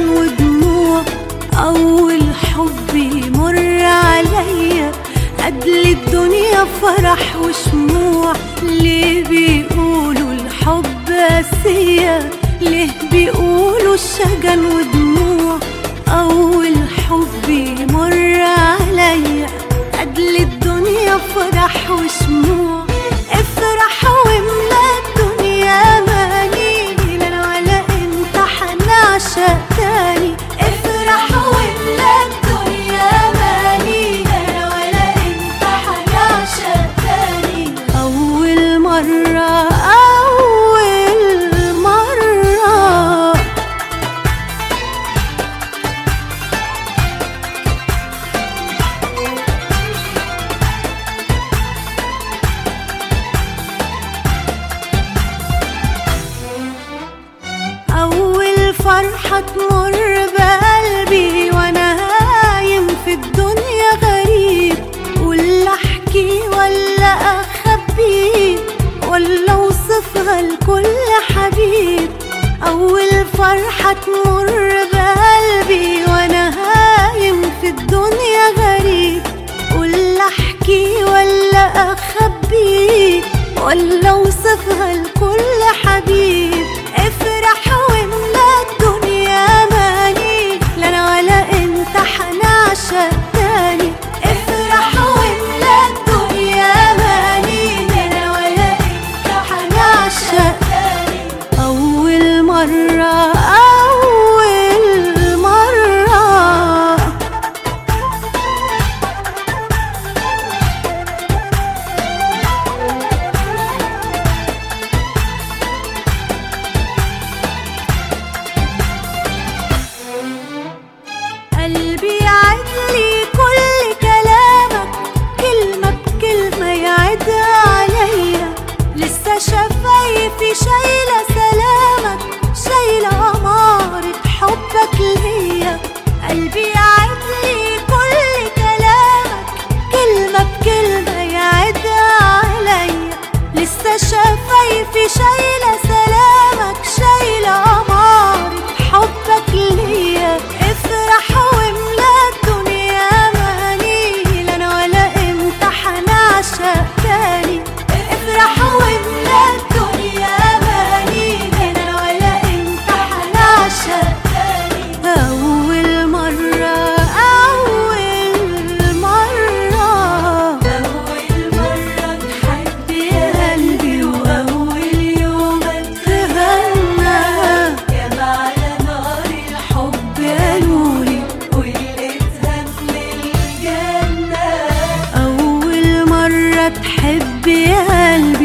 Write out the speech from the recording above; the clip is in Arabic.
كان ودموع أول حب يمر عليا. قبل الدنيا فرح وشموع ليه بيقولوا الحب أسيا؟ ليه بيقولوا الشجن ودموع؟ أول حب يمر عليا. قبل الدنيا فرح وشموع فرحة تمر بقلبي وأنا هايم في الدنيا غريب. ولا أحكي ولا أخبي؟ ولا أوصفها لكل حبيب. أول فرحة تمر بقلبي حبي قلبي.